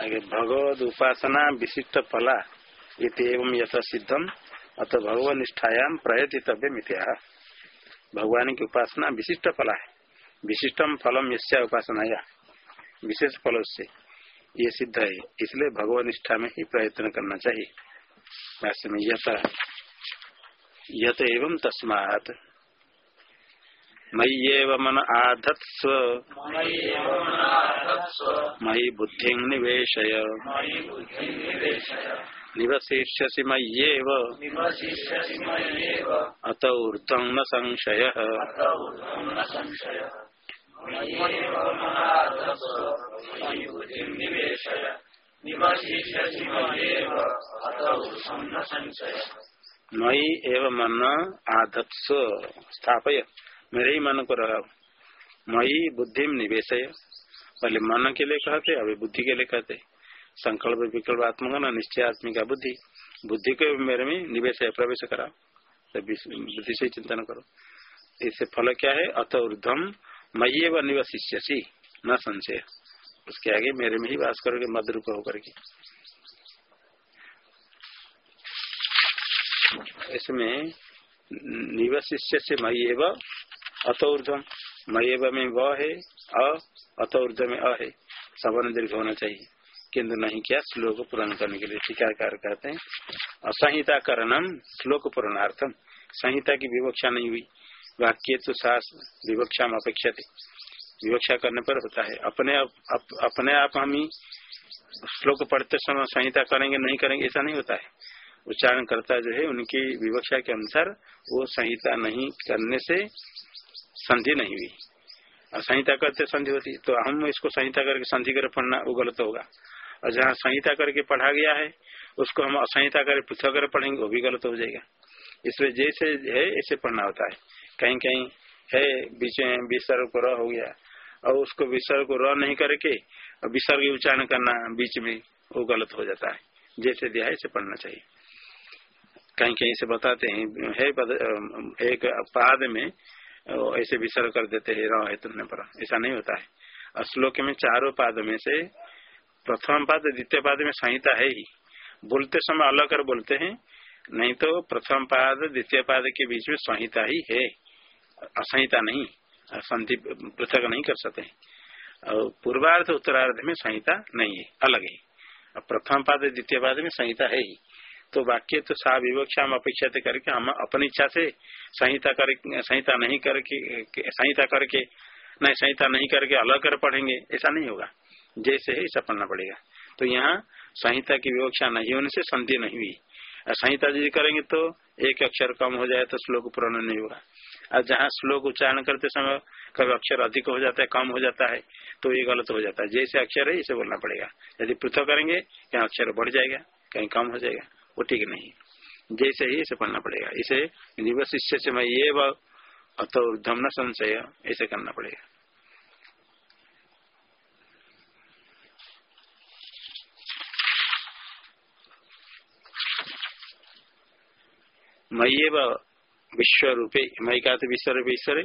आगे भगवद उपासना, विशिष्ट फला एवं यथ सिद्धम। अत भगवान निष्ठायाम प्रयतितव्य मिथ्या भगवान की उपासना विशिष्ट फला है। विशिष्टम फलम यश्या उपासना या विशेष फल से ये सिद्ध है। इसलिए भगवान निष्ठा में ही प्रयत्न करना चाहिए। में यथ यत एवं तस्मात्। मय्येव मन आधत्स्व। मयि बुद्धि निवेशय। निवशिष्यसि मय्येव। अत ऊर्ध्वं न संशय। मई एवं मन आधत्स। स्थापय। मेरे ही मन को रहा। मई बुद्धि निवेश पहले मन के लिए कहते अभी बुद्धि के लिए कहते संकल्प विकल्प आत्मक न, निश्चय आत्मिका बुद्धि। बुद्धि को मेरे में निवेश है प्रवेश करा। तो बुद्धि से चिंतन करो। इससे फल क्या है? अत ऊर्धम मई व निवशिष्यसी न संशय। उसके आगे मेरे में ही वास करोगे, मद रूप होकर के। इसमें निवशिष्य से मई एवं अतौर्धम मई एव में व है, अ अतौर्ध में अ है सवन दीर्घ होना चाहिए। किन्तु नहीं क्या श्लोक पूर्ण करने के लिए टीकाकार कहते हैं असंहिता करणम श्लोक पूर्णार्थम। संहिता की विवक्षा नहीं हुई। वाक्य तो सास विवक्षा में अपेक्षा थी। विवक्षा करने पर होता है अपने आप अप, अपने आप हम ही श्लोक पढ़ते समय संहिता करेंगे नहीं करेंगे ऐसा नहीं होता है। उच्चारण करता जो है उनकी विवक्षा के अनुसार वो संहिता नहीं करने से संधि नहीं हुई। संहिता करते संधि होती तो हम इसको संहिता करके संधि कर पढ़ना वो गलत होगा। और जहाँ संहिता करके पढ़ा गया है, उसको हम असंहिता करके पृथक कर पढ़ेंगे, वो भी गलत हो जाएगा। इसलिए जैसे है, ऐसे पढ़ना होता है। कहीं कहीं है, बीच में विसर्ग को र हो गया। और उसको विसर्ग को र नहीं करके विसर्ग उच्चारण करना बीच में वो गलत हो जाता है। जैसे दिया है, ऐसे पढ़ना चाहिए। कहीं कहीं से बताते हैं, है एक पाद में ऐसे विसर्ग कर देते हैं र है तुमने पर। ऐसा नहीं होता है। श्लोक में चारों पाद में से प्रथम पाद, द्वितीय पाद में संहिता है ही। बोलते समय अलग कर बोलते हैं, नहीं तो प्रथम पाद, द्वितीय पाद के बीच में संहिता ही है। असंहिता नहीं संधि पृथक नहीं कर सकते। और पूर्वार्ध उत्तरार्ध में संहिता नहीं है, अलग है। प्रथम पाद, द्वितीय पाद में संहिता है ही। तो वाक्य तो सा विवक्षा हम अपेक्षा करके हम अपनी इच्छा से संहिता कर संहिता नहीं करके संहिता करके, नहीं, संहिता नहीं करके अलग कर पढ़ेंगे, ऐसा नहीं होगा। जैसे है ऐसा पढ़ना पड़ेगा। तो यहाँ संहिता की विवक्षा नहीं होने से संधि नहीं हुई। संहिता यदि करेंगे तो एक अक्षर कम हो जाए तो श्लोक पूर्ण नहीं होगा। और जहाँ श्लोक उच्चारण करते समय कभी अक्षर अधिक हो जाता है, कम हो जाता है तो ये गलत हो जाता है। जैसे अक्षर है, इसे बोलना पड़ेगा। यदि पृथक करेंगे कहीं अक्षर बढ़ जाएगा, कहीं कम हो जाएगा। वो ठीक नहीं। जैसे ही इसे पढ़ना पड़ेगा। इसे निवशिष्य से मैं ये अतो धमन संशय, ऐसे करना पड़ेगा। मई विश्व रूपे मई का तो विश्व रूप ईश्वर,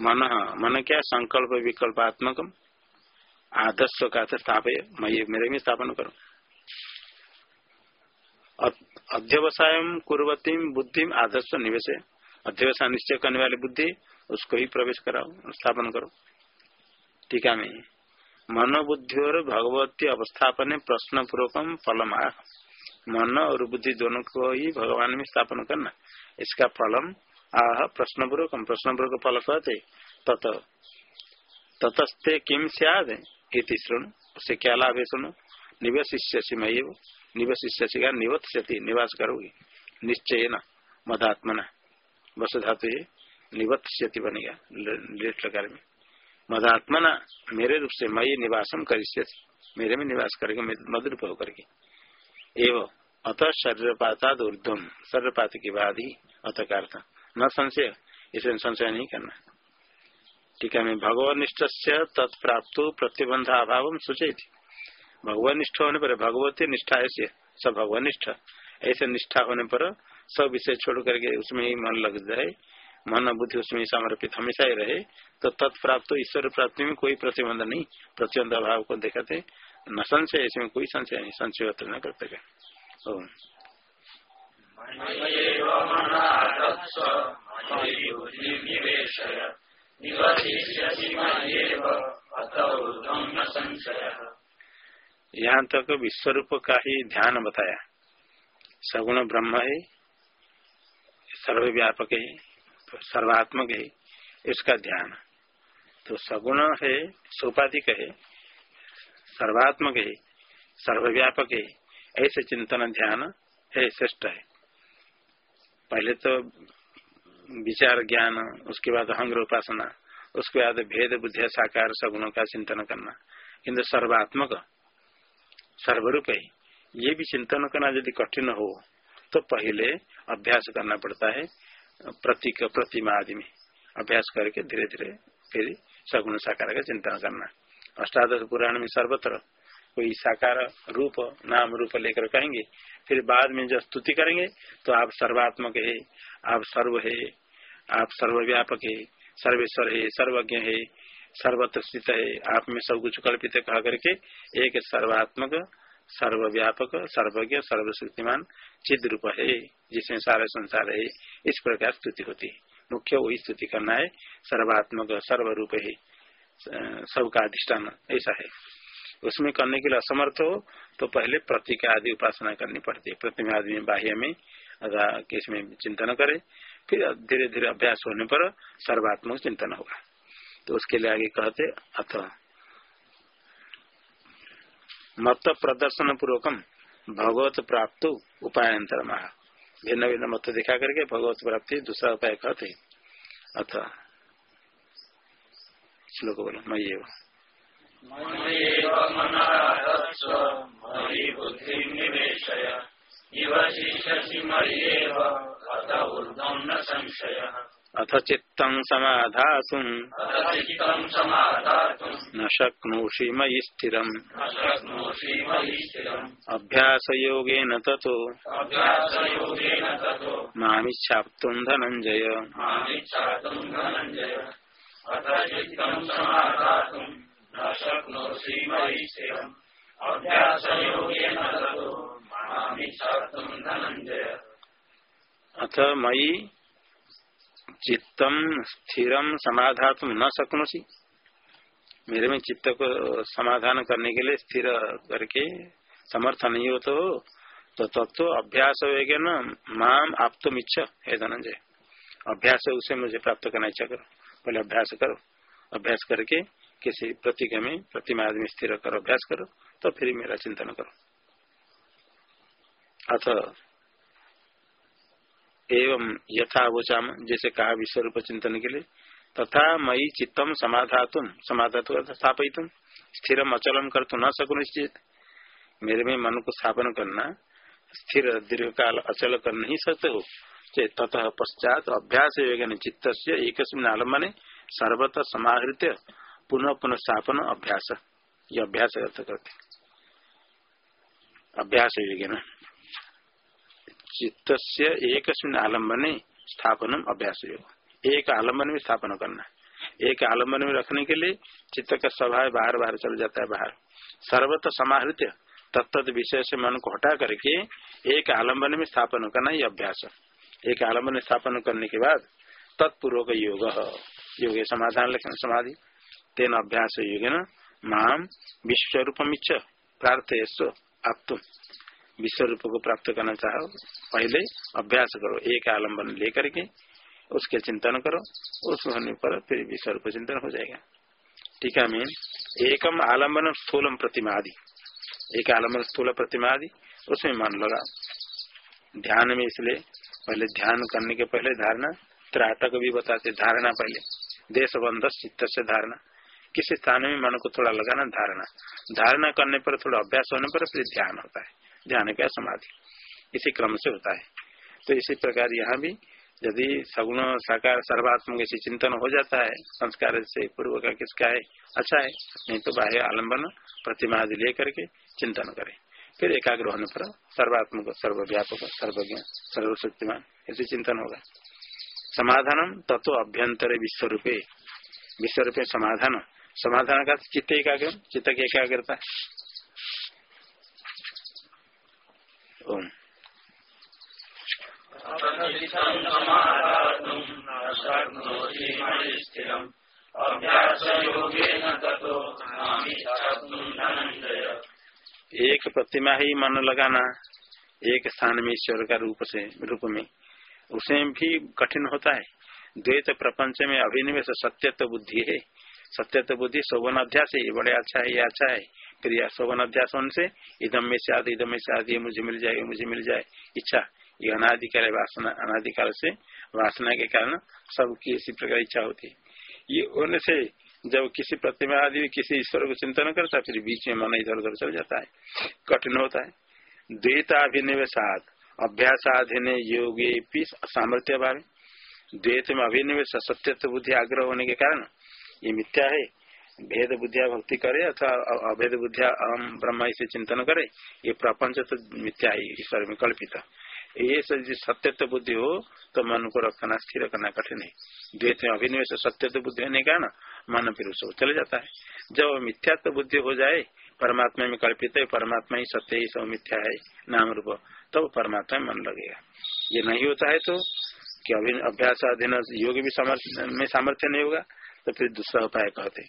मन मन क्या संकल्प विकल्पात्मक आदर्श का स्थापय मई मेरे में स्थापन करो। अध्यवसाय कुरवती बुद्धि आदर्श निवेश। अध्यवसाय निश्चय करने वाली बुद्धि, उसको ही प्रवेश कराओ, स्थापन करो। टीका में। मनोबुद्धि और भगवती अवस्थापन प्रश्न पूर्वकम फलम मन और बुद्धि दोनों को ही भगवान में स्थापन करना। इसका फलम आह प्रश्न पूर्वकम प्रश्न पूर्वक फल कहते, तत, ततस्ते किम सियाद इति शुणु। उससे क्या लाभ है सुनो निवशिष्य मय निवशिष्य का निवास करोगे। निश्चय न मदात्मना। बस धातु है निवत्स्यति बनेगा लेट लकार में। मदात्मना मेरे रूप से मई निवासम कर मेरे में निवास करेगा मद रूप होकर के एवं अतः शरीरपाता ऊर्धम शरीरपात के बाद ही अत का न संशय, इसे संशय नहीं करना। टीका में भगवनिष्ठ से तत्प्राप्त प्रतिबंध अभाव सूचित भगवनिष्ठ होने पर भगवती निष्ठा ऐसे सब भगवनिष्ठ ऐसे निष्ठा होने पर सब विषय छोड़ करके उसमें ही मन लग जाए। मन बुद्धि उसमें समर्पित, हमेशा ही रहे। तो तत्प्राप्त, ईश्वर प्राप्ति में कोई प्रतिबंध नहीं। प्रतिबंध अभाव को देखते न संशय, इसमें कोई संशय नहीं। संशय न करते ओम। यहाँ तक विश्व रूप का ही ध्यान बताया। सगुण ब्रह्म है, सर्वव्यापक है, सर्वात्मक है, इसका ध्यान। तो सगुण है, सोपाधिक है, सर्वात्मक है, सर्वव्यापक है, ऐसे चिंतन ध्यान है, श्रेष्ठ है। पहले तो विचार ज्ञान, उसके बाद अहंग्र उपासना उसके बाद भेद बुद्धि साकार सगुणों का चिंतन करना। किन्तु सर्वात्मक सर्वरूप। है ये भी चिंतन करना यदि कठिन हो तो पहले अभ्यास करना पड़ता है, प्रतीक, प्रतिमा आदि में। अभ्यास करके धीरे धीरे फिर सगुण साकार का चिंतन करना। अष्टादश पुराण में सर्वत्र कोई साकार रूप, नाम रूप लेकर कहेंगे, फिर बाद में जब स्तुति करेंगे तो आप सर्वात्मक है, आप सर्व है, आप सर्वव्यापक है, सर्वेश्वर है, सर्वज्ञ है सर्वत्र स्थित है। आप में सब कुछ कल्पित कह करके एक सर्वात्मक, सर्वव्यापक, सर्वज्ञ, सर्वशक्तिमान चिद रूप है, जिसमें सारा संसार है। इस प्रकार स्तुति होती है। मुख्य वही स्तुति करना है, सर्वात्मक सर्व रूप है। सबका अधिष्ठान ऐसा है। उसमें करने के लिए असमर्थ हो तो पहले प्रतीक आदि उपासना करनी पड़ती है। प्रतिमा आदि में बाह्य में केस में चिंतन करे, फिर धीरे धीरे अभ्यास होने पर सर्वात्मक चिंतन होगा। तो उसके लिए आगे कहते अथ मत प्रदर्शन पूर्वकम भगवत प्राप्त उपायंतर महा भिन्न भिन्न मत दिखा करके भगवत प्राप्ति दूसरा उपाय कहते अथ श्लोक बोलो मैं ये अथ चित्त समाधा न शक्नोषि मयि स्थिर अभ्यास योगेन ततो मामिच्छाप्तुं धनंजय अथ मयि चित्तम स्थिरम समाधा तुम न सकनोसी मेरे में चित्त को समाधान करने के लिए स्थिर करके समर्थ नहीं हो तो तो तत्व तो अभ्यास होगा ना, माम आप तो इच्छा, है धनंजय। अभ्यास उसे मुझे प्राप्त करना इच्छा करो। पहले अभ्यास करो। अभ्यास करके किसी प्रतीक में प्रतिमा आदमी स्थिर करो, अभ्यास करो तो फिर मेरा चिंतन करो। अथ एवं यथावोचाम जैसे कहा विश्व रूप चिंतन के लिए, तथा मई चित्तम समाधातुम, समाधातु स्थापित स्थिर अचलम कर न सकून मेरे में मन को स्थापन करना, स्थिर दीर्घ काल अचल कर नहीं सकते हो। चेत ततः पश्चात अभ्यास योगन चित्त से एक आलम्बने सर्वत समाहृत पुनः पुनः स्थापन अभ्यास। ये अभ्यास करते। अभ्यास योगन चित्त से एक आलंबन स्थापन अभ्यास योग एक आलंबन में स्थापन करना एक आलंबन में रखने के लिए चित्त का स्वभाव बाहर बाहर चल जाता है बाहर। सर्वत समाहृत तत्त विषय से मन को हटा करके एक आलंबन में स्थापन करना ये अभ्यास एक आलंबन स्थापन करने के बाद तत्पूर्वक योग योग समाधान लिखना समाधि। तेन अभ्यास योग न माम विश्व रूपम इच्छ प्रार्थ आप तुम विश्व रूप को प्राप्त करना चाहो। पहले अभ्यास करो, एक आलंबन लेकर के उसके चिंतन करो, उस होने पर फिर विश्व रूप चिंतन हो जाएगा। ठीक है मैं एकम आलंबन स्थूलम प्रतिमा आदि एक आलंबन स्थूल प्रतिमा आदि उसमें मन लगा ध्यान में इसलिए पहले ध्यान करने के पहले धारणा, त्राटक भी बताते, धारणा पहले। देश बंध चित्त से धारणा। किसी स्थान में मन को थोड़ा लगाना धारणा। धारणा करने पर, थोड़ा अभ्यास होने पर फिर ध्यान होता है। ध्यान का समाधि। इसी क्रम से होता है। तो इसी प्रकार यहाँ भी यदि सगुण साकार सर्वात्म ऐसी चिंतन हो जाता है, संस्कार से पूर्व का किसका है? अच्छा है, नहीं तो बाह्य आलंबन प्रतिमा आदि लेकर के चिंतन करें। फिर एकाग्र होने पर सर्वात्मक, सर्वव्यापक, सर्वज्ञ, सर्वशक्तिमान ऐसे चिंतन होगा। समाधान तत्व अभ्यंतर विश्व रूपे विश्व रूपे समाधान। समाधान का चित्त एकाग्र, चित्त की एकाग्रता। ओम। एक प्रतिमा ही मन लगाना, एक स्थान में ईश्वर का रूप से, रूप में। उसमें भी कठिन होता है। द्वैत प्रपंच में अभिनिवेश सत्यत्व बुद्धि है। सत्यत्व बुद्धि शोभन अध्यास है। बड़े अच्छा है, ये अच्छा है। क्रिया शोभन अध्यास होने से, इदम में से आदि इधम में से आदि मुझे मिल जाए मुझे मिल जाए। इच्छा। ये अनाधिकाल वासना अनाधिकार से वासना के कारण सबकी इसी प्रकार इच्छा होती है। ये होने से जब किसी प्रतिमा आदि किसी ईश्वर को चिंतन करता फिर बीच में मन इधर उधर चल जाता है। कठिन होता है। द्वैताभिनिवेशात, अभ्यासाधीन योगे सामर्थ्य भाव द्वैत में अभिनिवेश, सत्यत्व बुद्धि आग्रह होने के कारण ये मिथ्या है। भेद बुद्धिया भक्ति करे अथवा अभेद बुद्धिया ब्रह्म इसे चिंतन करे, ये प्रपंच तो मिथ्या है, ईश्वर में कल्पित। ये सत्य तो बुद्धि हो तो मन को रखना, स्थिर करना कठिन है। द्वैत अभिनिवेश सत्यत्व बुद्धि होने का ना मन फिर उसको चले जाता है। जब मिथ्यात्व बुद्धि हो जाए, परमात्मा में कल्पित है, परमात्मा ही सत्य ही, सब मिथ्या है, नाम रूप, तब तो परमात्मा मन लगेगा। ये नहीं होता है तो कि अभ्यास अधीन योग भी में सामर्थ्य नहीं होगा तो फिर दूसरा उपाय कहते अभ्यास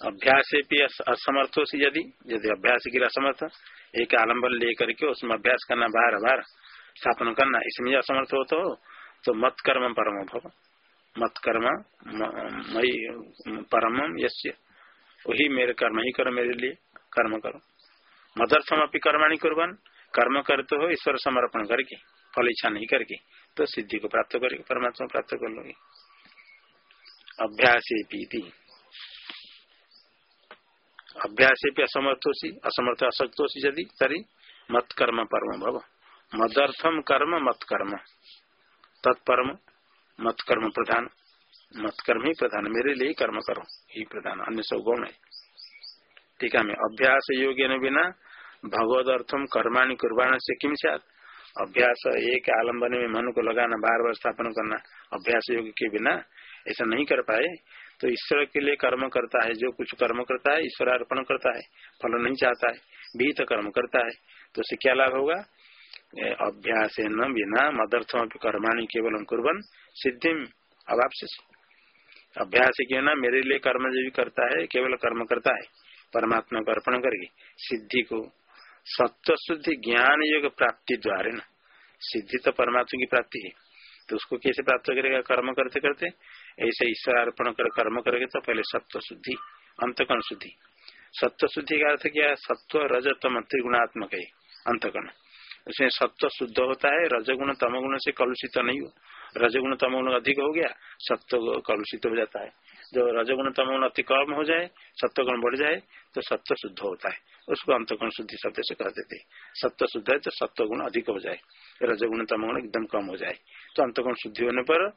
अभ्यास भी असमर्थो से यदि यदि अभ्यास की असमर्थ एक आलंबन लेकर के उसमें अभ्यास करना बार बार स्थापन करना इसमें असमर्थ हो तो, तो मत कर्म परम भव। मत कर्म मई परम यश्य वही मेरे कर्म ही करो मेरे लिए कर्म करो। मदर्थम अपनी कर्माणी कुर्बन कर्म करते हो ईश्वर समर्पण करके फल इच्छा नहीं करके तो सिद्धि को प्राप्त करके परमात्मा प्राप्त कर लोगे। अभ्यास अभ्यास असमर्थोसी असमर्थ असक्तोसी यदि तरी मत कर्म परम भव। मदर्थम कर्म मत कर्म तत्परम मत कर्म प्रधान। मत कर्म ही प्रधान। मेरे लिए कर्म करो। ही प्रधान। अन्य सब गौण है ठीक है, मैं अभ्यास योग्य ने बिना भगवद अर्थम कर्माणी कुर्बान से किम से अभ्यास एक आलंबन में मन को लगाना, बार बार स्थापन करना, अभ्यास योग के बिना ऐसा नहीं कर पाए। तो ईश्वर के लिए कर्म करता है, जो कुछ कर्म करता है ईश्वर अर्पण करता है, फल नहीं चाहता है भी तो कर्म करता है। तो उसे क्या लाभ होगा? अभ्यास न बिना मदर्थम कर्माणी केवल कुर्बन सिद्धि अभाव अभ्यास के ना मेरे लिए कर्म जो भी करता है, केवल कर्म करता है परमात्मा को अर्पण करके सिद्धि को सत्व शुद्धि ज्ञान योग प्राप्ति द्वारा न। सिद्धि तो परमात्मा की प्राप्ति है। तो उसको कैसे प्राप्त करेगा? कर्म करते करते ऐसे ईश्वर अर्पण कर कर्म करेंगे तो पहले सत्व शुद्धि, अंतकरण शुद्धि। सत्व शुद्धि का अर्थ क्या है? सत्व रजतम त्रिगुणात्मक है, अंतकरण। उसमें सत्व शुद्ध होता है, रजगुण, तमगुण से कलुषित नहीं हो। रजगुण, तमगुण अधिक हो गया, सत्व कलुषित हो जाता है। जो रजगुण, तमगुण अति कम हो जाए, सत्वगुण बढ़ जाए तो सत्व शुद्ध होता है। उसको अंतगुण शुद्धि शब्द से कह देते सत्व शुद्ध है तो सत्वगुण अधिक हो जाए। रजगुण, तमगुण एकदम कम हो जाए। तो अंतगुण शुद्धि होने पर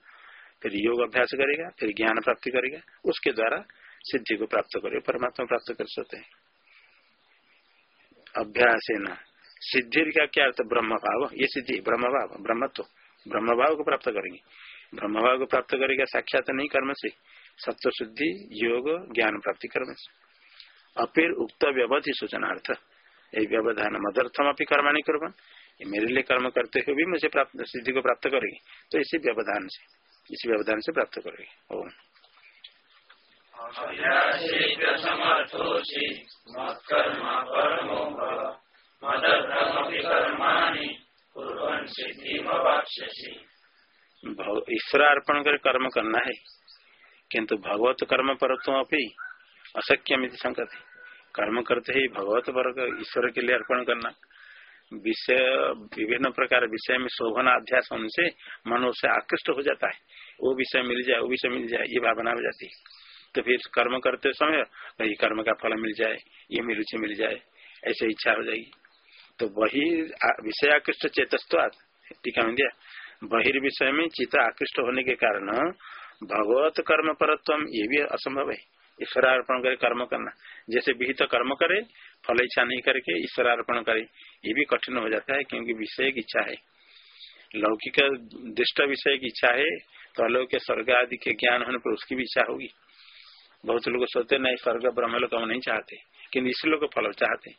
फिर योग अभ्यास करेगा, फिर ज्ञान प्राप्ति करेगा, उसके द्वारा सिद्धि को प्राप्त करेगा, परमात्मा प्राप्त कर सकते हैं। अभ्यास है न सिद्धि का क्या अर्थ? ब्रह्म भाव ये सिद्धि ब्रह्म भाव ब्रह्मत्व। ब्रह्म भाव को प्राप्त करेंगे। ब्रह्म भाव को प्राप्त करेगा साक्षात नहीं कर्म से। सत्व शुद्धि योग, ज्ञान प्राप्ति कर्म से। अपिर उक्त व्यवधि सूचनार्थ। ये व्यवधान मदर्थम अपनी कर्म मेरे लिए कर्म करते हुए भी मुझे सिद्धि को प्राप्त करेगी। तो इसी व्यवधान से। इसी व्यवधान से प्राप्त करेगी ओम। ईश्वर अर्पण कर कर्म करना है। किंतु भगवत कर्म पर तो अभी अशक्यम संकत कर्म करते ही भगवत पर ईश्वर के लिए अर्पण करना। विषय, विभिन्न प्रकार विषय में शोभन अध्यास होने से मन उससे आकृष्ट हो जाता है। वो विषय मिल जाए, वो विषय मिल जाए, ये भावना हो जाती है। तो फिर कर्म करते समय वही कर्म का फल मिल जाए, ये रुचि मिल जाए, ऐसे इच्छा हो जाएगी। तो वही विषय आकृष्ट चेतस्व टीका में दिया। बहिर्विषय में चित्त आकृष्ट होने के कारण भगवत कर्म परत्व, ये भी असंभव है। ईश्वरार्पण करे कर्म करना। जैसे विहित कर्म करे, फल इच्छा नहीं करके ईश्वरार्पण करे। ये भी कठिन हो जाता है क्योंकि विषय की इच्छा है। लौकिक दृष्ट विषय की इच्छा है तो अलौकिक स्वर्ग आदि के ज्ञान होने पर उसकी भी इच्छा होगी। बहुत लोग सोचते नहीं, स्वर्ग ब्रह्म लोग हम नहीं चाहते। किन्तु इस लोग फल चाहते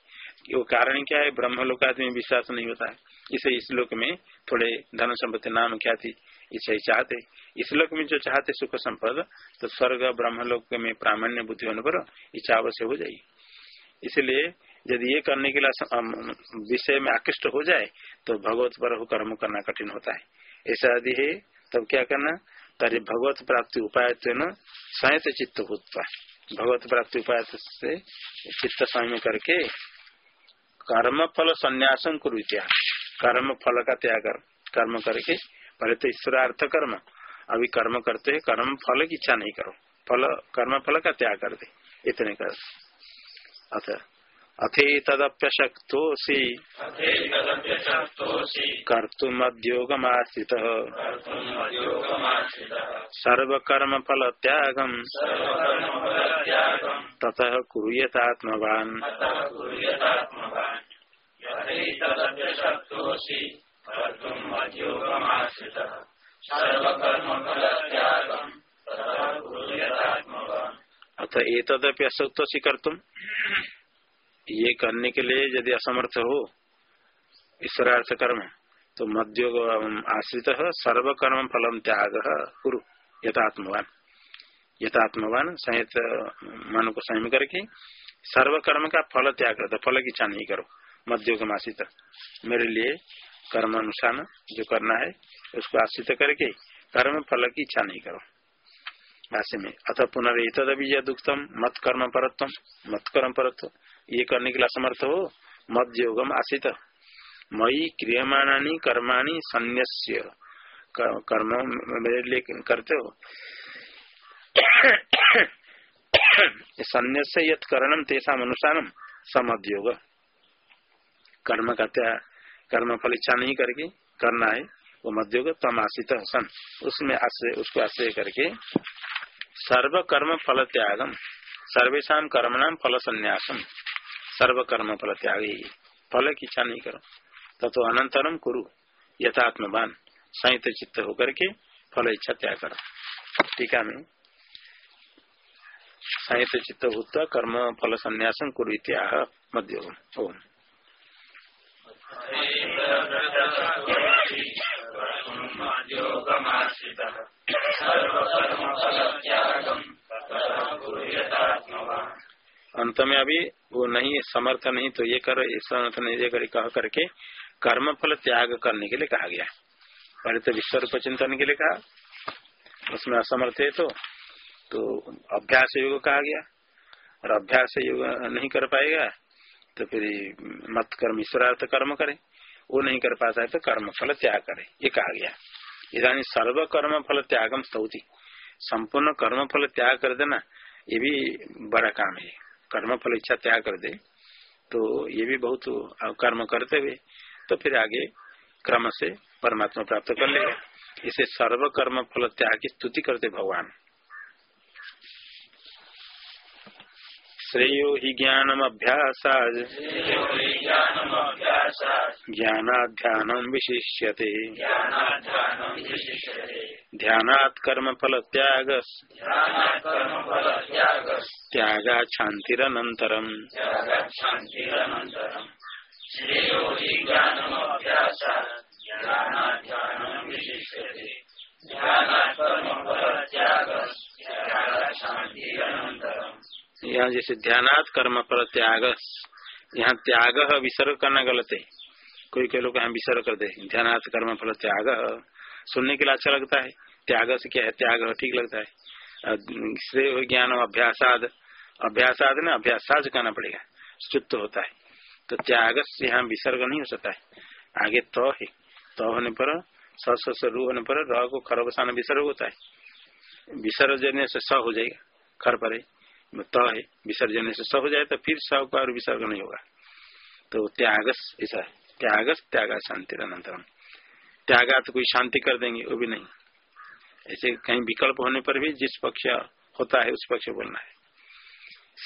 वो कारण क्या है? ब्रह्म लोग आदमी विश्वास नहीं होता। है इसे इस लोक में थोड़े धन संपत्ति नाम क्या थी इसे चाहते। इस लोक में जो चाहते सुख संपद तो स्वर्ग ब्रह्म लोक में प्रामाण्य बुद्धि होने पर इच्छा अवश्य हो जाएगी। इसलिए यदि ये करने के लिए विषय में आकृष्ट हो जाए तो भगवत पर कर्म करना कठिन होता है। ऐसा यदि है, तब क्या करना? तरी भगवत प्राप्ति उपाय संयत चित्त होता भगवत प्राप्ति उपाय से चित्त संयम करके कर्म फल संन्यासम कुरुत्या कर्म फल का त्याग कर्म करके पहले तो ईश्वरार्थ कर्म, अभी कर्म करते है, कर्म फल की इच्छा नहीं करो। फल, कर्म फल का त्याग कर दे। इतने कर अतः अथे तदप्यशक्तोऽसि कर्तुमद्योगमाश्रितः। सर्वकर्मफलत्यागम्। ततः कुर्यतात्मवान्। अथ एतदपि असक्तोषि कर्तुम। ये करने के लिए यदि असमर्थ हो, ईश्वरार्थ कर्म तो मध्योग आश्रित सर्वकर्म फलम त्याग कुरु, यथात्मवान। यथात्मवान संहित, मन को संयम करके सर्वकर्म का फल त्याग करते, फल की इच्छा नहीं करो मध्योग आश्रित। मेरे लिए कर्म अनुसार जो करना है, उसको आश्रित करके कर्म फल की इच्छा नहीं करो। भाष्य में। अथ पुनरेतदीज दुखतम मत कर्म परत्व। मत कर्म परत्व। ये करने के लिए असमर्थ हो मत योगम आशित मई क्रियमाणी कर्माणी संन्यास्य कर्म मेरे लिए करते हो। संन्यास यथ करणम तेसा अनुसारम समध्योग कर्म का कर्म फल इच्छा नहीं करके करना है। वो मध्योग तम आशित सन उसमें आश्रय, उसको आश्रय करके सर्व कर्म फल त्यागम सर्वेशा कर्म नाम फल संन्यासम सर्व कर्म फल त्याग फल की इच्छा नहीं करो। तथो तो अनंतरम कुरु, यथात्मवान, संयुक्त चित्त होकर के फल इच्छा त्याग करो। टीका में संयुक्त चित्त होता, कर्म फल संन्यासम कुरु इत्याह, मध्य ओम। अंत में अभी वो नहीं समर्थ नहीं तो ये कर समर्थ नहीं, ये कर कह करके कर्म फल त्याग करने के लिए कहा गया पहले तो विश्व रूप चिंतन के लिए कहा। उसमें असमर्थ है तो तो अभ्यास योग कहा गया। और अभ्यास योग नहीं कर पाएगा तो फिर मत कर्म ईश्वरार्थ कर्म करे। वो नहीं कर पाता है तो कर्म फल त्याग करे। ये कहा गया। इधानी सर्व कर्म फल त्यागम स्तौति। संपूर्ण कर्म फल त्याग कर देना ये भी बड़ा काम है। कर्म फल इच्छा त्याग कर दे तो ये भी बहुत कर्म करते हुए तो फिर आगे क्रम से परमात्मा प्राप्त कर लेगा। इसे सर्व कर्म फल त्याग की स्तुति करते भगवान। श्रेयो ही ज्ञानम अभ्यास ज्ञानाध्यान विशिष्यते। ध्यानात् कर्म फल त्याग त्यागा शांतिरनंतरम यहाँ जैसे ध्यानात कर्म पर त्याग यहाँ त्याग विसर्ग करना गलत है। कोई कोई लोग यहाँ विसर्ग कर दे। ध्यानात कर्म फल त्याग। सुनने के लिए अच्छा लगता है। त्याग से क्या है? त्याग ठीक लगता है। श्रेय ज्ञान, अभ्यासाद। अभ्यासाद ना, अभ्यासाज करना पड़ेगा। शुद्ध होता है। तो त्याग से यहाँ विसर्ग नहीं हो सकता है। आगे तो है। तो होने पर, स रू होने पर रह को खर बसाना विसर्ग होता है। विसर्ग विसर्जन से स हो जाएगा। खर पर त है, विसर्जन से स हो जाए तो फिर स का और विसर्ग नहीं होगा। तो त्यागस, ऐसा त्यागस, त्याग शांति अनंतरम। त्यागा तो कोई शांति कर देंगे, वो भी नहीं। ऐसे कहीं विकल्प होने पर भी जिस पक्ष होता है, उस पक्ष बोलना है।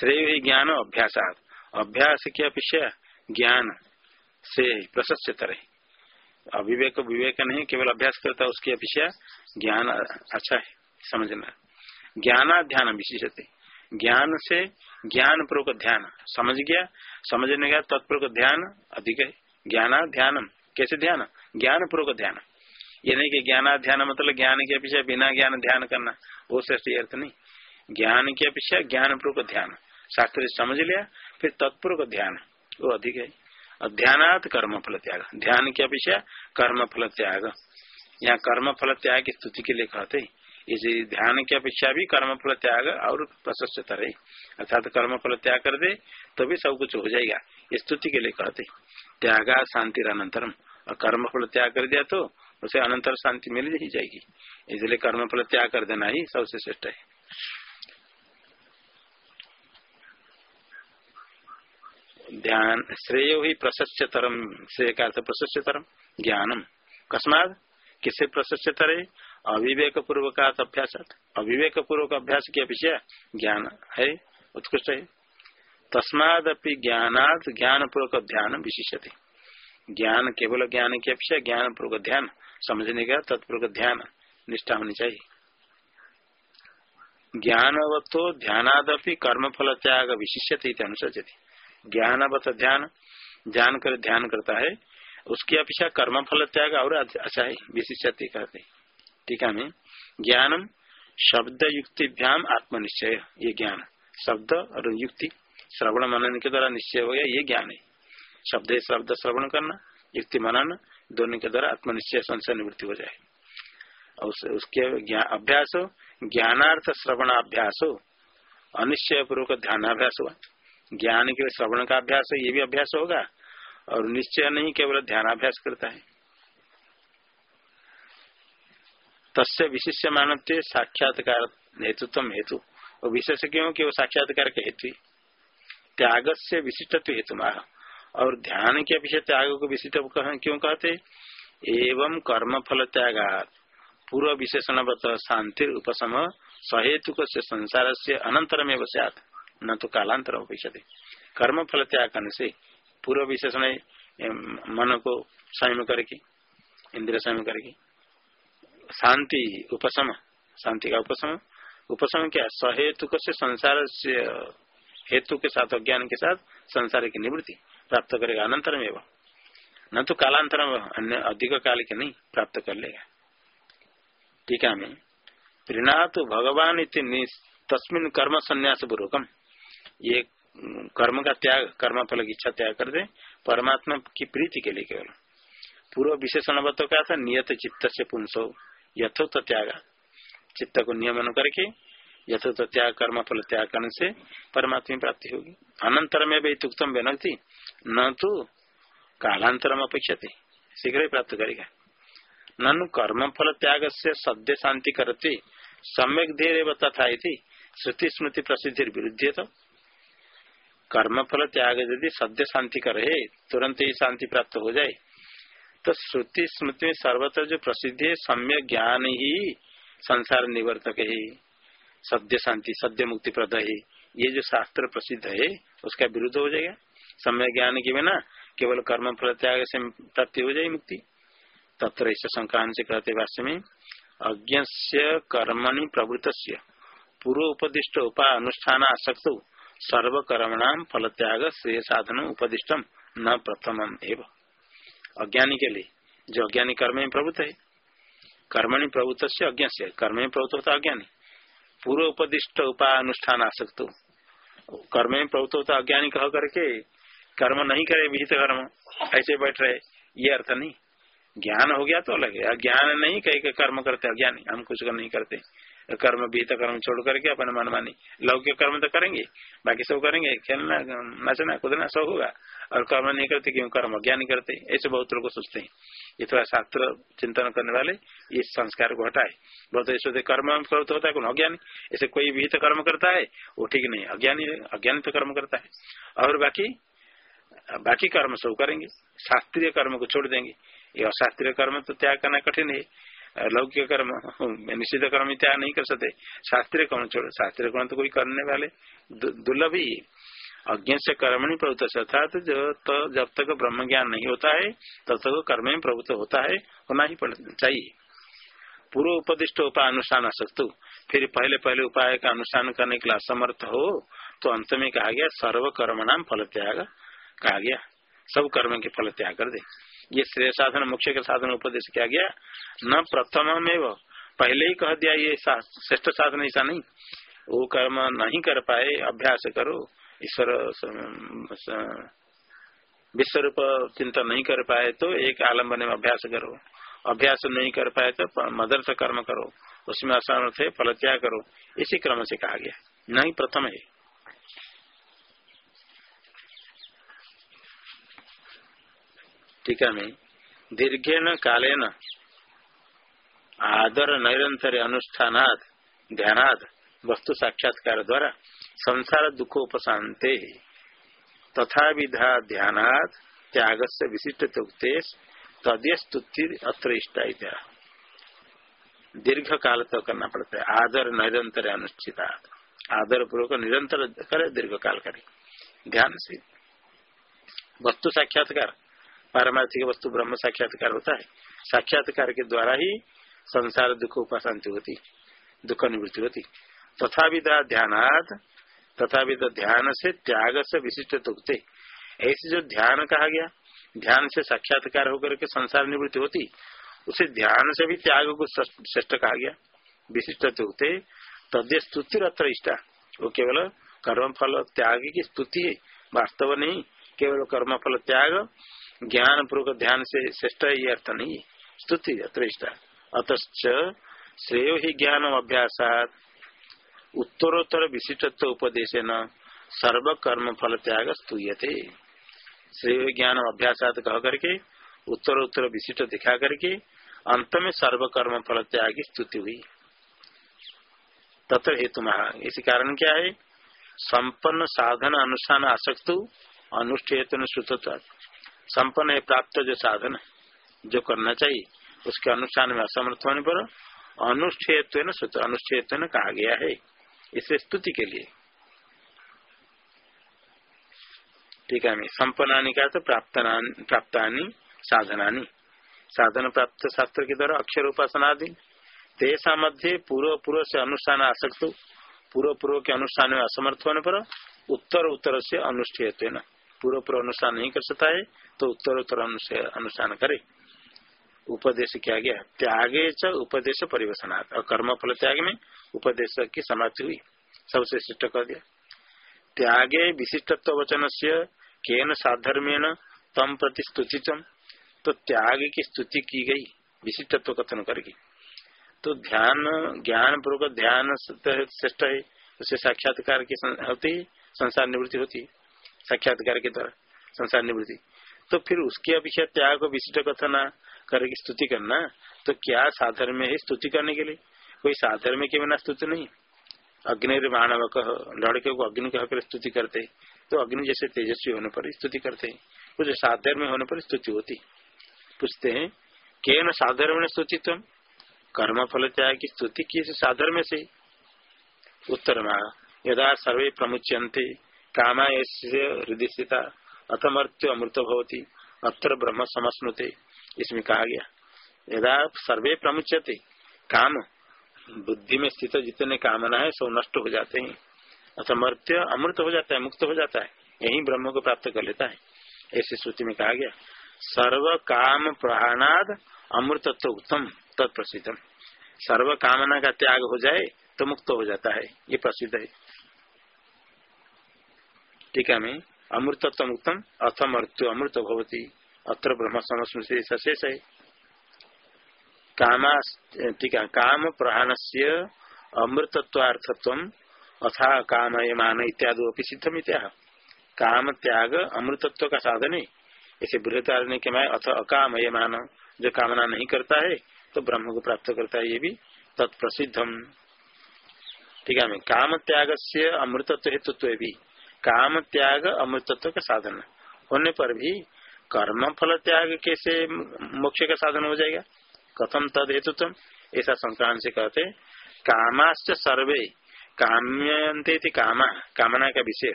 श्रेय ही ज्ञान अभ्यास अभ्यास की अपेक्षा ज्ञान से प्रशस्त तरह। अविवेक, विवेक नहीं, केवल अभ्यास करता उसकी अपेक्षा ज्ञान अच्छा है, समझना। ज्ञानाध्यान विशेषते। ज्ञान से ज्ञान पूर्वक ध्यान। समझ गया? समझने का तत्पूर्वक ध्यान, अधिक है। ज्ञाना ध्यानम। कैसे ध्यान? ज्ञान पूर्वक ध्यान। ये नहीं की कि ज्ञानाध्यान मतलब ज्ञान की अपेक्षा बिना ज्ञान ध्यान करना। वो श्रेष्ठ अर्थ नहीं। ज्ञान की अपेक्षा ज्ञान पूर्वक ध्यान। शास्त्र समझ लिया, फिर तत्पूर्वक ध्यान। वो अधिक है। ध्यानात कर्म फल त्याग। ध्यान की अपेक्षा कर्म फल त्याग। यहाँ कर्म फल त्याग की स्तुति के लिए कहते इस ध्यान की अपेक्षा भी कर्म फल त्याग और प्रशस्त रहे अर्थात कर्म फल त्याग कर दे तो भी सब कुछ हो जाएगा। स्तुति के लिए कहते त्यागा शांति अनंतरम। और कर्म फल त्याग कर दिया तो उसे अनंतर शांति मिल ही जाएगी। इसलिए कर्म फल त्याग कर देना ही सबसे श्रेष्ठ है। ध्यान, श्रेय ही प्रशस्यतरम श्रेय का अर्थ प्रशस्यतरम ज्ञानम। कस्मात किससे प्रशस्यतर है अविवेक पूर्वक अभ्यास अविवेक पूर्वक अभ्यास की अपेक्षा ज्ञान है, उत्कृष्ट है। तस्मादपि ज्ञानात ज्ञान पूर्वक ध्यान विशिष्य ज्ञान केवल ज्ञान की अपेक्षा ज्ञान पूर्वक ध्यान समझने का तत्पूर्वक ध्यान निष्ठा होनी चाहिए। ज्ञानवतो ध्यानादपि कर्म फल त्याग विशिष्य अनुसजती। ज्ञानवत ध्यान ध्यान कर ध्यान करता है, उसकी अपेक्षा कर्म फल त्याग और अच्छा है विशिष्य कहते टीका में ज्ञानम शब्द युक्तिभ्याम आत्मनिश्चय, ये ज्ञान। शब्द और युक्ति, श्रवण मनन के द्वारा निश्चय हो गया, ये ज्ञान है। शब्द शब्द, श्रवण करना, युक्ति मनन, दोनों के द्वारा आत्मनिश्चय, संशय निवृत्ति हो जाए। और उसके अभ्यास हो ज्ञानार्थ श्रवणाभ्यास हो अनिश्चय पूर्वक ध्यानाभ्यास हुआ। ज्ञान के श्रवण का अभ्यास हो, ये भी अभ्यास होगा, और निश्चय नहीं केवल ध्यानाभ्यास करता है। तस्य विशिष्य मानव साक्षात्कार हेतुत्व हेतु। और विशेष क्यों? कि वो साक्षात्कार के हेतु त्याग से विशिष्टत्व हेतु माह और ध्यान के अपेक्षा त्याग को विशिष्ट क्यों कहते? एवं कर्म फल त्यागा पूर्व विशेषण शांति उपसम सहेतुक से संसार से अनंतर में वस्यात न तो कालांतर अपेक्षित। कर्म फल त्याग करने से पूर्व विशेषण मन को संयम करके इंद्र संयम करके शांति उपशम, शांति का उपशम। उपशम क्या? सहेतुक से संसार से हेतु के साथ अज्ञान के साथ संसार की निवृत्ति प्राप्त करेगा अनंतर में न तो कालांतर अन्य अधिक काल के नहीं प्राप्त कर लेगा। टीका में प्रीणा तो भगवान तस्मिन कर्म संन्यास पूर्वकम ये कर्म का त्याग कर्म फल की इच्छा त्याग कर दे, परमात्मा की प्रीति के लिए केवल। पूर्व विशेषण क्या था, नियत चित्त से पुंसो। यथोत त्याग। चित्त को नियमन करके यथोत त्याग कर्म फल त्याग करने से परमात्मा प्राप्ति होगी। अनंतर में भी तुक्तम व्यनक्ति न तो कालांतरम अपेक्षते। शीघ्र ही प्राप्त करेगा। ननु कर्म फल त्याग से सद्य शांति करते। सम्यक धीरे तथा श्रुति स्मृति प्रसिद्धि विरुद्ध तो कर्म फल त्याग यदि सद्य शांति करे, तुरंत ही शांति प्राप्त हो जाए। तो श्रुति स्मृति में सर्वत्र जो प्रसिद्ध है, सम्य ज्ञान ही, संसार निवर्तक है, सद्य शांति, सद्य मुक्ति प्रद है। ये जो शास्त्र प्रसिद्ध है, उसका विरुद्ध हो जाएगा। सम्य ज्ञान के बिना केवल कर्म फल त्याग से प्राप्ति हो जाएगी मुक्ति। तत्र संक्रांत से कहते भाष्य में अज्ञ कर्मणि प्रवृत पूर्व उपदिष्ट उपा अनुष्ठान आसक्त सर्व कर्मणाम फल त्याग श्रेय साधन उपदिष्टम न प्रथम एवं। अज्ञानी के लिए। जो अज्ञानी कर्म में प्रभुत है, कर्मणि प्रभुत से अज्ञा से कर्म में प्रभुत होता अज्ञानी। पूर्व उपदिष्ट उपाय अनुष्ठान आ आसक्त। कर्म में प्रभुत होता अज्ञानी कह करके कर्म नहीं करे, विहित कर्म। ऐसे बैठ रहे, ये अर्थ नहीं। ज्ञान हो गया तो अलग है। ज्ञान नहीं कह कर्म करते अज्ञानी, हम कुछ नहीं करते। कर्म बीत कर्म छोड़ करके अपने मन मानी। लौकिक कर्म तो करेंगे, बाकी सब करेंगे। खेलना, नचना, कूदना सब होगा। और कर्म नहीं करते, क्यों? कर्म ज्ञान नहीं करते। ऐसे बहुत लोग सोचते हैं। ये थोड़ा शास्त्र चिंतन करने वाले इस संस्कार को हटाए। बहुत ऐसे कर्म प्रवृत्त होता है अज्ञानी। ऐसे कोई भी तो कर्म करता है, वो ठीक नहीं अज्ञानी अज्ञानी तो कर्म करता है। और बाकी बाकी कर्म सब करेंगे। शास्त्रीय कर्म को छोड़ देंगे। ये अशास्त्रीय कर्म तो त्याग करना कठिन है। लौकिक कर्म निश्चित कर्म त्याग नहीं कर सकते। शास्त्रीय कर्म छोड़ो। शास्त्रीय कर्म तो कोई करने वाले दुर्लभ ही अज्ञ से कर्म नहीं प्रभुत्व अर्थात तो जब तक ब्रह्म ज्ञान नहीं होता है, तब तक कर्म में प्रभुत्व होता है, होना ही चाहिए। पूर्व उपदिष्ट उपाय अनुष्ठान असक्तु फिर पहले पहले उपाय का अनुष्ठान करने के लिए असमर्थ हो तो अंत में कहा गया सर्व कर्म नाम फल त्याग कहा गया, सब कर्म के फल त्याग कर दे। ये श्रेय साधन मुख्य के साधन उपदेश किया गया। न प्रथम पहले ही कह दिया ये श्रेष्ठ साधन ऐसा नहीं। वो कर्म नहीं कर पाए, अभ्यास करो, ईश्वर विश्व रूप चिंतन नहीं कर पाए तो एक आलंबन में अभ्यास करो। अभ्यास नहीं कर पाए तो मदर्थ कर्म करो। उसमें असमर्थ है, फल त्याग करो। इसी क्रम से कहा गया। नहीं प्रथम है। टीका में दीर्घेन कालेन आदर निरंतर अनुष्ठानाद, ध्यानाद, वस्तु साक्षात्कार द्वारा संसार दुख उपशांते तथा विधा ध्यानाद त्याग से विशिष्ट उक्तेश तदय स्तुति अत्र दीर्घ काल तक तो करना पड़ता है आदर निरंतर अनुष्ठित आदर पूर्वक निरंतर करे दीर्घ काल करे। ध्यान से वस्तु साक्षात्कार। पारमार्थिक वस्तु ब्रह्म साक्षात्कार होता है। साक्षात्कार के द्वारा ही संसार दुख उपाशांति होती, दुख निवृत्ति होती। तथा विधा ध्यानाद तथा विध ध्यान से त्याग से विशिष्ट तुकते ऐसे जो ध्यान कहा गया, ध्यान से साक्षात्कार होकर के संसार निवृत्ति होती, उसे ध्यान से भी त्याग को श्रेष्ठ कहा गया। विशिष्ट होते तद्य स्तुति अत्र इष्टा। वो केवल कर्म फल त्याग की स्तुति है, वास्तव नहीं, केवल कर्म फल त्याग ज्ञान पूर्वक ध्यान से श्रेष्ठ ये अर्थ नहीं स्तुति अत्र अतच श्रेय ही ज्ञान अभ्यास उत्तरोत्तर विशिष्टत्व उपदेश न सर्व कर्म फल त्याग स्तूय थे श्रेय ज्ञान अभ्यास कह करके उत्तर उत्तर विशिष्ट दिखा करके, अंत में सर्व कर्म फल त्याग स्तुति हुई। तथा हेतु महा इसी कारण क्या है? संपन्न साधन अनुष्ठान आसक्त अनुष्ठेत श्रुत संपन्न है, प्राप्त जो साधन जो करना चाहिए, उसके अनुष्ठान में असमर्थ होने पर अनुष्ठेयत्व श्रुत अनुष्ठेयत्व कहा गया है, इसे स्तुति के लिए। ठीक है संपन्नानी का तो प्राप्तानी, साधनानी। साधन प्राप्त शास्त्र के द्वारा अक्षर उपासनादि। तेसा मध्य पूर्व पूर्व से अनुष्ठान आसक्त, पूर्व पूर्व के अनुष्ठान में असमर्थ होने पर उत्तर उत्तर से अनुष्ठेय न पूर्व पूर्व अनुष्ठान नहीं कर सकता है तो उत्तर उत्तर अनुष्ठान करे। उपदेश किया गया। त्यागे च उपदेश परिवेशनाथ और कर्म फल त्याग में उपदेश की समाप्ति हुई। सबसे श्रेष्ठ कर दिया। त्यागे विशिष्टत्व वचन से केन साधर्मेण तम प्रति स्तुतितम तो त्याग की स्तुति की गई। विशिष्टत्व कथन करके। तो ध्यान ज्ञान पूर्वक ध्यान श्रेष्ठ है। उसे साक्षात्कार की होती, संसार निवृत्ति होती। साक्षात्कार के द्वारा संसार निवृत्ति। तो फिर उसके अपेक्षा त्याग को विशिष्ट कथन करके स्तुति करना तो क्या साधर्म है स्तुति करने के लिए? कोई साधर्म के बिना स्तुति नहीं। अग्नि मानव कह, लड़के को अग्नि कहकर स्तुति करते तो अग्नि जैसे तेजस्वी होने पर स्तुति करते हैं। कुछ साधर्म में होने पर स्तुति होती पूछते हैं के न साधर्म स्तुति तुम कर्म फल त्याग की स्तुति किस साधर्म से? उत्तर यदा सर्वे प्रमुच्यंते कामा हृदय स्थिता अथमर्त्य अमृत भवती, अत्र ब्रह्म समस्नुते, इसमें कहा गया। यदा सर्वे प्रमुचते काम, बुद्धि में स्थित जितने कामना है, सब नष्ट हो जाते हैं। अथवा मर्त्य अमृत हो जाता है, मुक्त हो जाता है, यही ब्रह्म को प्राप्त कर लेता है। ऐसी सूची में कहा गया, सर्व काम प्रहाणाद अमृतत्व उत्तम, तत्प्रसिद्धम। सर्व कामना का त्याग हो जाए तो मुक्त हो जाता है, ये प्रसिद्ध है। टीका में अमृतत्व उत्तम अथ मृत्यु अमृत भवती। अत्र ब्रह्म समस्मृति सशेष। है कामा टीका काम प्रहान से अमृतत्वार्थत्व अथा काम मान इत्यादि सिद्धम इत्या। काम त्याग अमृतत्व का साधन है ऐसे बृहदारण्य के मैं अथ अकाम मान जो कामना नहीं करता है तो ब्रह्म को प्राप्त करता है, ये भी तत्प्रसिद्धम। ठीक है काम त्याग से अमृतत्व हेतुत्व भी। काम त्याग अमृतत्व का साधन। होने पर भी कर्म फल त्याग कैसे मोक्ष का साधन हो जाएगा? कथम तद हेतु तुम ऐसा संक्रांत से कहते कामाश्च सर्वे काम्यंते कामा, कामना का विषय।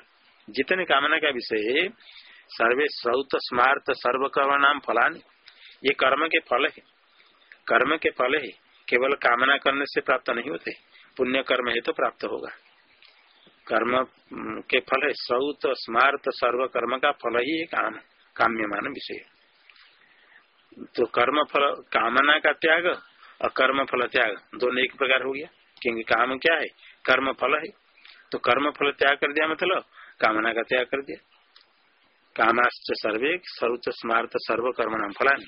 जितने कामना का विषय है, सर्वे सौत स्मार्त सर्व कर्म नाम फलानी। ये कर्म के फल है। कर्म के फल है। केवल कामना करने से प्राप्त नहीं होते। पुण्य कर्म है तो प्राप्त होगा। कर्म के फल है। सौत, स्मार्त सर्व कर्म का फल ही है काम काम्यमान विषय। तो कर्म फल, कामना का त्याग और कर्म फल त्याग, दोनों एक प्रकार हो गया। क्योंकि काम क्या है? कर्म फल है। तो कर्म फल त्याग कर दिया मतलब कामना का त्याग कर दिया। कामाश्च सर्वे सर्वोच्च स्मार्त सर्व कर्म नाम फलानी।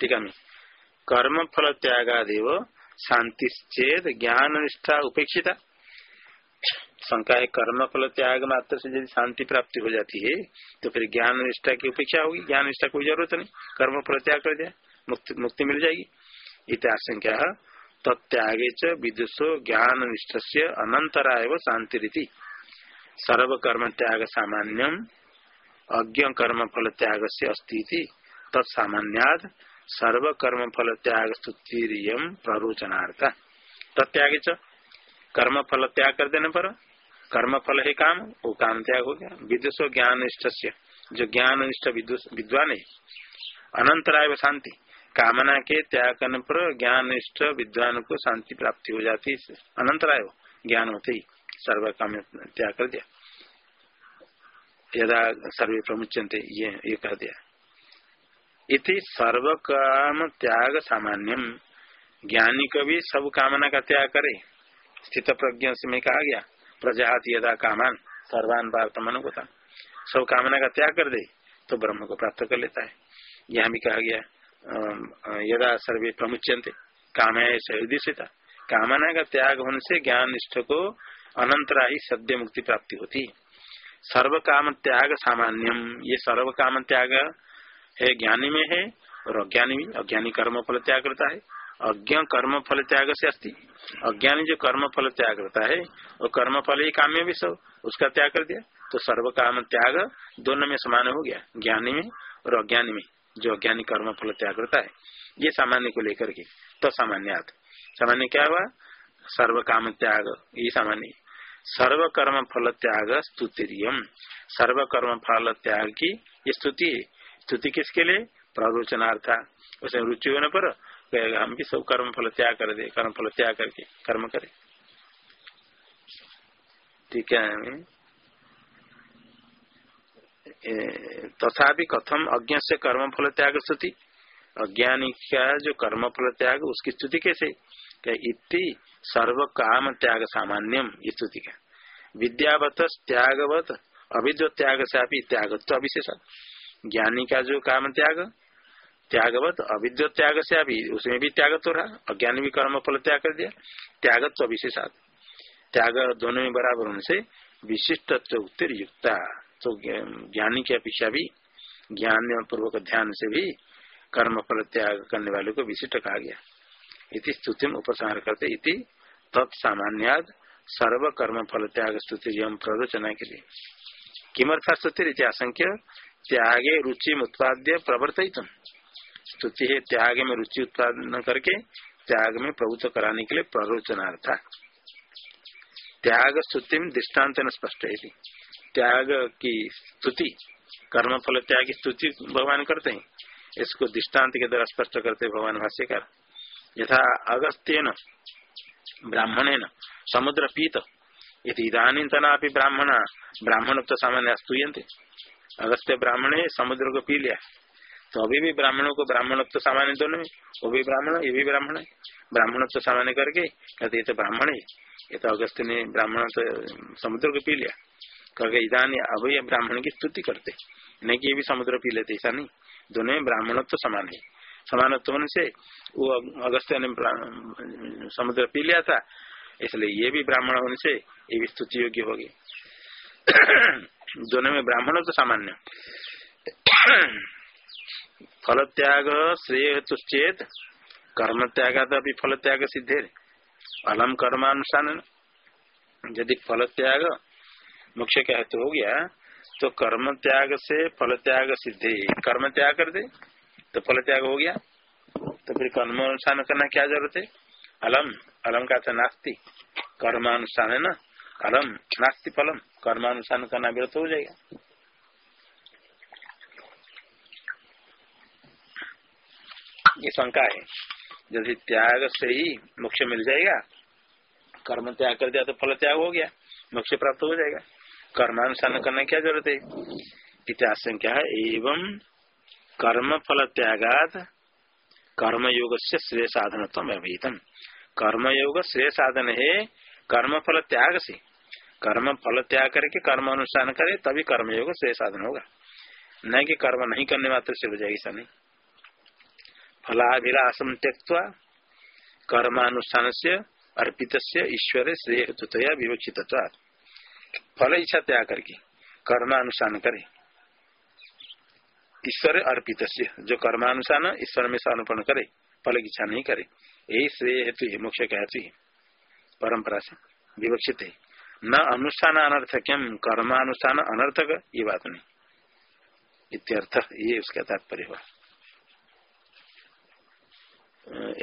ठीक है कर्म फल त्यागादेव शांति चेत ज्ञान निष्ठा उपेक्षिता। शंका है कर्म फल त्याग मात्र से यदि शांति प्राप्ति हो जाती है तो फिर ज्ञान निष्ठा की उपेक्षा होगी। ज्ञान निष्ठा कोई ज़रूरत नहीं। कर्म फल त्याग कर दिया मुक्ति, मुक्ति मिल जाएगी। इतिहास संख्या तत्यागे च विदुषो ज्ञान निष्ठ से अनंतरा एवं शांति रीति सर्व कर्म त्याग सामान्यम अज्ञ कर्म फल त्याग से अस्ती तत्सामान्याद सर्व कर्म फल त्याग स्तुति प्ररोचनार्थ। तत्यागे च कर्म फल त्याग कर देने पर कर्म फल है काम, वो काम त्याग हो गया। विदुष ज्ञान जो ज्ञान निष्ठ विद्वान है, अनंतराय शांति। कामना के त्याग करने पर ज्ञान निष्ठ विद्वान को शांति प्राप्ति हो जाती है। अनंतराय ज्ञान होते ही सर्व काम त्याग कर दिया। यदा सर्वे प्रमुचंते ये ये कह दिया। इति सर्व काम त्याग सामान्यम। ज्ञानी को भी सब कामना का त्याग करे। स्थित प्रज्ञ से में कहा गया। प्रजात यदा कामान, सर्वान भारत मनुता सब कामना का त्याग कर दे तो ब्रह्म को प्राप्त कर लेता है। यहाँ भी कहा गया यदा सर्वे प्रमुचंते कामया कामना का त्याग होने से ज्ञान निष्ठ को अनंतरा ही सद्य मुक्ति प्राप्ति होती। है सर्व काम त्याग सामान्यम। ये सर्व काम त्याग है ज्ञानी में है और अज्ञानी में, अज्ञानी कर्म फल त्याग करता है। अज्ञ कर्म फल त्याग से अस्थि अज्ञानी जो कर्म फल त्याग करता है, वो कर्म फल ही काम्य भी सब उसका त्याग कर दिया। तो सर्व काम त्याग दोनों में समान हो गया, ज्ञानी में और अज्ञानी में, जो अज्ञानी कर्म फल त्याग करता है। ये सामान्य को लेकर के तो सामान्य सामान्य क्या हुआ? सर्व काम त्याग, ये सामान्य सर्व कर्म फल त्याग स्तुतिरियम। सर्व कर्म फल त्याग की ये स्तुति है। स्तुति किसके लिए? प्ररोचनार्था उसे रुचि होने पर कहेगा हम भी सब कर्म फल त्याग कर दे, कर्म फल त्याग करके कर्म करे। ठीक है तथा भी कथम अज्ञ से कर्म फल त्याग स्तुति। अज्ञानी का जो कर्म फल त्याग, उसकी स्तुति कैसे? इति सर्व काम त्याग सामान्यम स्तुति का विद्यावत त्यागवत अभिद्व त्याग से अभी त्यागत्व अविशेष। ज्ञानी का जो काम त्याग त्यागवत अविद्य त्याग से अभी उसमें भी त्याग तो रहा अज्ञान भी कर्म फल त्याग कर दिया। त्यागत तो विशेषात। त्याग दोनों में बराबर होने से विशिष्ट उत्तर युक्ता तो ज्ञानी की अपेक्षा भी, ज्ञान पूर्वक ध्यान से भी कर्म फल त्याग करने वाले को विशिष्ट कहा गया। इति स्तुति में उपसंहार करते इति तत्सामान्याद सर्व कर्म फल त्याग स्तुति प्ररोचना के लिए। किमर्था स्तुति आशंक्य, त्यागे रुचि उत्पाद्य प्रवर्तित स्तुति है, त्याग में रुचि उत्पादन करके त्याग में प्रभुत्व कराने के लिए प्ररोचनार्था। त्याग स्तुति में दृष्टांत स्पष्ट है त्याग की स्तुति कर्म फल त्याग की स्तुति भगवान करते हैं। इसको दृष्टांत के द्वारा स्पष्ट करते भगवान भाष्यकार। यथा अगस्त्यन ब्राह्मण समुद्र पीत इधानी तना ब्राह्मण ब्राह्मण तो सामान्य स्तूयते अगस्त्य ब्राह्मण समुद्र को पी लिया। तो अभी भी ब्राह्मणों को ब्राह्मणत्व तो सामान्य दोनों वो भी ब्राह्मण ये भी ब्राह्मण है। ब्राह्मणत्व तो सामान्य करके कहते ये तो ब्राह्मण है। ये तो अगस्त ने ब्राह्मण तो समुद्र को पी लिया। करके इधान अब ब्राह्मण की स्तुति करते। नहीं कि ये भी समुद्र पी लेते, ऐसा नहीं। दोनों में ब्राह्मणत्व तो समान है समानत्व से वो अगस्त ने समुद्र पी लिया था, इसलिए ये भी ब्राह्मण होने से ये भी स्तुति योग्य होगी। दोनों में ब्राह्मण तो सामान्य फल त्याग श्रेय हेतुश्चेत कर्म त्याग अभी फल त्याग सिद्धे अलम कर्मानुष्ठान यदि फल त्याग मुख्य का हेतु हो गया तो कर्म त्याग से फल त्याग सिद्धि। कर्म त्याग कर दे तो फल त्याग हो गया। तो फिर कर्म अनुष्ठान करना क्या ज़रूरत है? अलम। अलम का था नास्ती। कर्मानुष्ठान है ना? अलम। नास्ती फलम। कर्मानुष्ठान करना विरत हो जाएगा। ये शंका है। यदि त्याग से ही मोक्ष मिल जाएगा, कर्म त्याग कर दिया तो फल त्याग हो गया, मोक्ष प्राप्त हो जाएगा। कर्मानुसार करने क्या ज़रूरत है? इतिहास संख्या है, एवं कर्म फल त्यागात कर्म योग से श्रेय साधन अभिहितम। कर्म योग श्रेय साधन है कर्म फल त्याग से। कर्म फल त्याग करके कर्म अनुष्ठान करे, तभी कर्म योग श्रेय साधन होगा। न कि कर्म नहीं करने मात्र से हो जाएगी, ऐसा नहीं। फलाभिलाषम त्यक्वा कर्मानुष्ठान से अर्पित ईश्वर श्रेय हेतुतया विवक्षित फल इच्छा त्याग करके कर्मानुष्ठान करे। ईश्वर अर्पित जो कर्मानुसार ईश्वर में समर्पण करे फल की इच्छा नहीं करे यही श्रेय हेतु है मोक्ष का हेतु है। परंपरा से विवक्षित है। न अनुष्ठान अनर्थक्यम कर्मानुष्ठान अनर्थक, ये बात नहीं। इत्यर्थ, ये उसका तात्पर्य हुआ।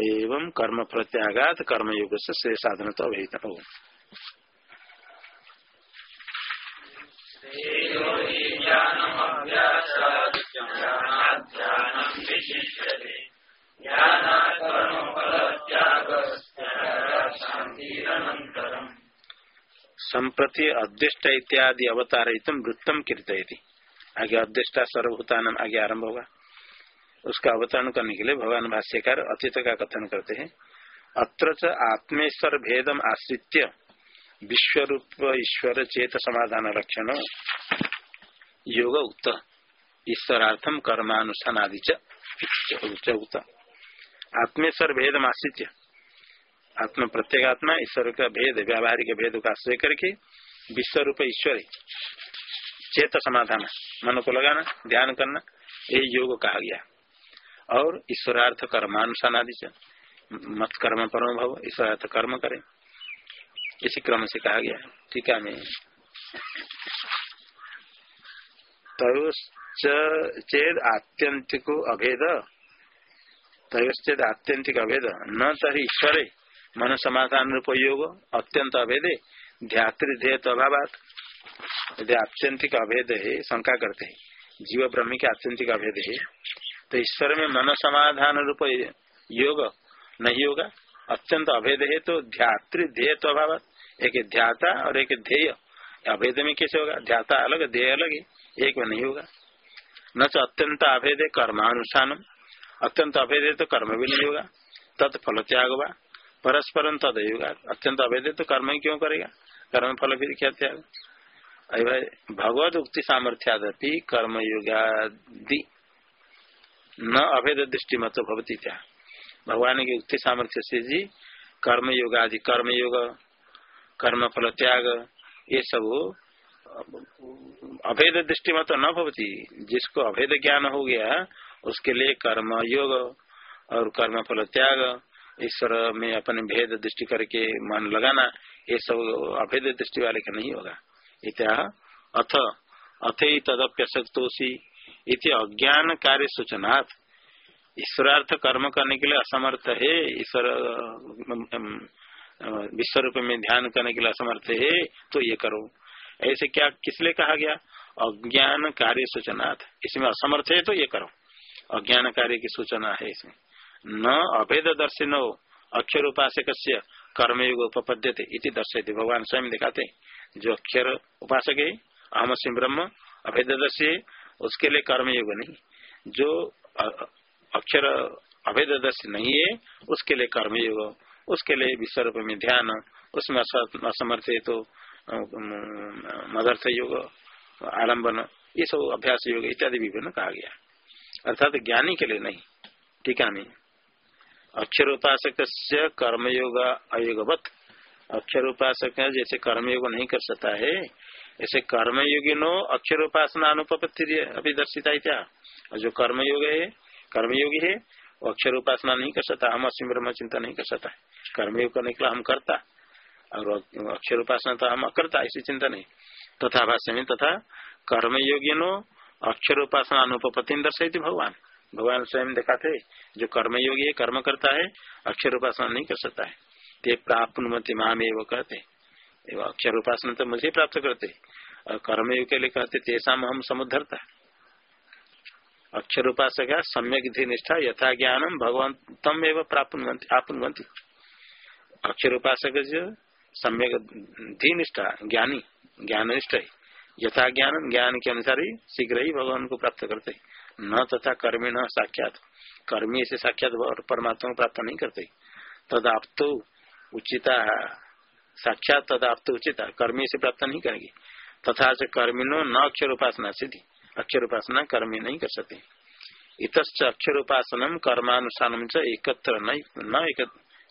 एवं कर्म प्रत्यागात कर्मयोग से श्रेय साधन तो अभिहित हो संप्रति अदृष्ट इत्यादि अवतार वृत्तम कीर्तयति आगे अदृष्टा सर्वभूतान आगे आरंभ होगा। उसका अवतरण करने के लिए भगवान भाष्यकार अतीत का कथन करते हैं। अत्र आत्मेश्वर भेदम आश्रित्य विश्व रूप ईश्वर चेत समाधान लक्षण योग उक्त। ईश्वरार्थम कर्मानुष्ठान आदि उक्त। आत्मेश्वर भेद आश्रित्य। आत्म प्रत्येक आत्मा ईश्वर का भेद, व्यावहारिक भेद का आश्रय करके विश्व रूप ईश्वर चेत समाधान। मन को लगाना, ध्यान करना यही योग कहा गया। और ईश्वरार्थ कर्मानुष्ठान आदि मत कर्म परम भव, ईश्वरार्थ कर्म करें। इसी क्रम से कहा गया ठीक है, मैं चेद आत्यंतिक अभेद। तयश्चेद आत्यंतिक अभेद। न तरी ईश्वर मन समाधान रूप योग अत्यंत अभेद। ध्यातृ तो अभाव यदि आत्यंतिक अभेद है, शंका करते हैं। जीव ब्रह्म के आत्यंतिक अभेद है। तो ईश्वर में मन समाधान रूप योग नहीं होगा। अत्यंत अभेद है तो ध्यातृ तो अभाव। एक ध्याता और एक ध्येय। अभेद में कैसे होगा? ध्याता अलग, ध्येय अलग है, एक में नहीं होगा। न तो अत्यंत अभेद है कर्मानुष्ठान अत्यंत अभेद है तो कर्म भी नहीं होगा। तत्फल त्याग होगा परस्परम तद होगा। अत्यंत अभेद है तो कर्म ही क्यों करेगा? कर्म फल फिर क्या त्याग? अरे भाई भगवत उक्ति सामर्थ्यादपि कर्म योगादि न अभेद दृष्टि मत भवती क्या? भगवान की उक्ति सामर्थ्य से जी कर्म योग आदि कर्म योग कर्म फल त्याग ये सब अभेद दृष्टि मत न भवती। जिसको अभेद ज्ञान हो गया, उसके लिए कर्म योग और कर्म फल त्याग ईश्वर में अपने भेद दृष्टि करके मन लगाना, ये सब अभेद दृष्टि वाले का नहीं होगा। इत्या अथ अथ तदप्यसक्तोषी इति अज्ञान कार्य सूचनाथ ईश्वरार्थ कर्म करने के लिए असमर्थ है, ईश्वर विश्व रूप में ध्यान करने के लिए असमर्थ है तो ये करो। ऐसे क्या, किस लिए कहा गया? अज्ञान कार्य सूचनाथ इसमें असमर्थ है तो ये करो। अज्ञान कार्य की सूचना है इसमें। न अभेद दर्शन अक्षर उपासक कर्मयुग उपपद्यते इति दर्शयते। भगवान स्वयं दिखाते जो अक्षर उपासक है अहम सिंह ब्रह्म अभेद दर्शी उसके लिए कर्मयुग नहीं। जो अक्षर अभेद दर्शी नहीं है, उसके लिए कर्मयुग उसके लिए विश्व रूप में ध्यान, उसमें असमर्थ है तो मदर्थ योग आलंबन ये सब अभ्यास योग इत्यादि विभिन्न कहा गया। अर्थात ज्ञानी के लिए नहीं, टीका नहीं अक्षर उपासक कर्मयोग अयोगवत। अक्षर उपासक जैसे कर्मयोग नहीं कर सकता है ऐसे कर्मयोगी नो अक्षर उपासना अनुपत्ति अभी दर्शिता क्या और जो कर्मयोग है, कर्मयोगी है, वो अक्षर उपासना नहीं कर सकता हम असीम ब्रह्म चिंता नहीं कर सकता। कर्मयोग करने के लिए हम करता, और अक्षर उपासना तो हम करता ऐसी चिंता नहीं। तथा भाष्य में तथा कर्मयोगी नो अक्षर उपासना अनुपति दर्शयती भगवान। भगवान स्वयं दिखाते जो कर्मयोगी है, कर्म करता है अक्षर उपासना नहीं कर सकता है। ते प्राप्त माम कहते अक्षर उपासना तो मुझे प्राप्त करते। और कर्मयोग के लिए कहते तेसा हम समुद्धरता। अक्षर उपासक सम्यक धी निष्ठा, यथा ज्ञानम भगवंतम एवं प्राप्त आपनुवंती अक्षर उपासक जो सम्यक धी निष्ठा, ज्ञानी ज्ञान निष्ठा है यथा ज्ञान ज्ञान के अनुसार ही शीघ्र ही भगवान को प्राप्त करते। न तथा कर्मी न साक्षात। कर्मी से साक्षात परमात्मा को प्राप्त नहीं करते। तद आप तो उचिता साक्षात तद आप तो उचिता कर्मी से प्राप्त नहीं करेंगे। तथा से कर्मिनो न अक्षर उपासना सिद्धि। अक्षर उपासना कर्मी नहीं कर सकते। इत अक्षर उपासनम कर्मानुष्ठान एकत्र न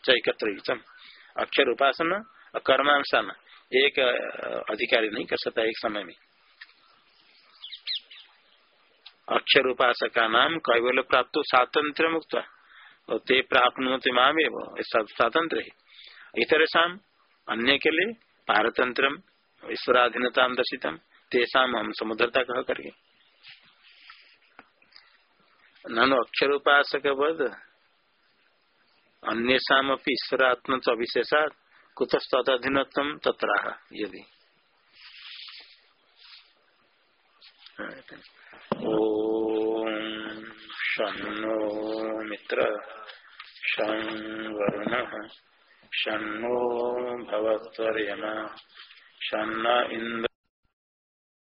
एकत्र अक्षर उपासना और कर्मानुष्ठान एक अधिकारी नहीं कर सकता एक समय में। अक्षर उपासक नाम कैवल्य प्राप्त स्वातंत्र मुक्त ते प्राप्त माम स्वातंत्र है। शाम अन्य के लिए पारतंत्र ईश्वराधीनता दर्शितम तेसाम हम समुद्रता कह करके नानो अक्षर उपासक बद अन्यम ईश्वरात्म अविशेषा कुतस्तधीनत्म तत्र यदि। ओम शो मित्र, शं शो भवत्वर्यमा। शन्न इंद्र